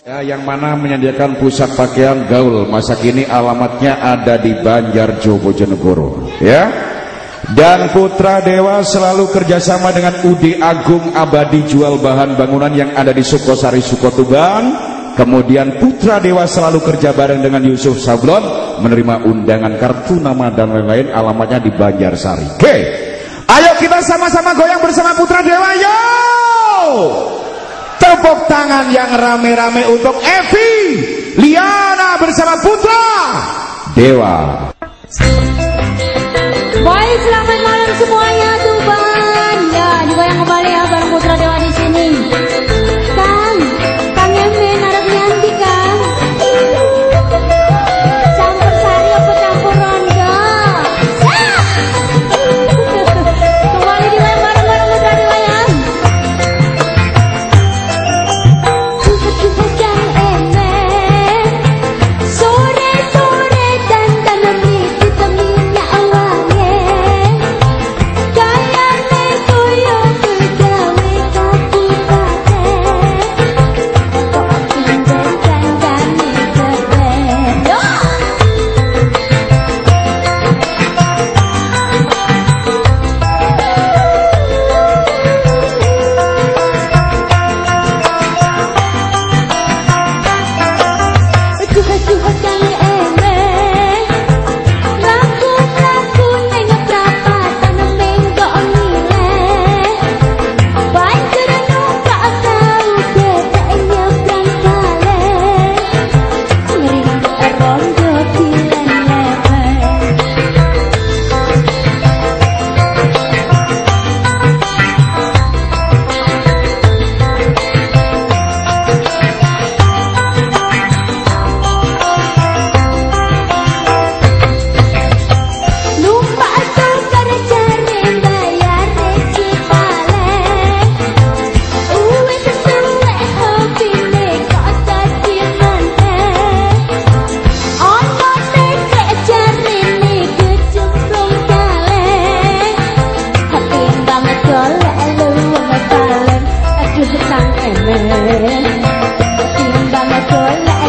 Ya, yang mana menyediakan pusat pakaian gaul. Masa kini alamatnya ada di Banjarjo Bojonegoro ya. Dan Putra Dewa selalu kerjasama dengan UD Agung Abadi jual bahan bangunan yang ada di Sukosari Sukotuban. Kemudian Putra Dewa selalu kerja bareng dengan Yusuf Sablon menerima undangan kartu nama dan lain-lain alamatnya di Banjarsari oke. Ayo kita sama-sama goyang bersama Putra Dewa yo Tepuk tangan yang rame-rame untuk Evi Liana bersama Putra Dewa. Baik, selamat malam semuanya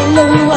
I love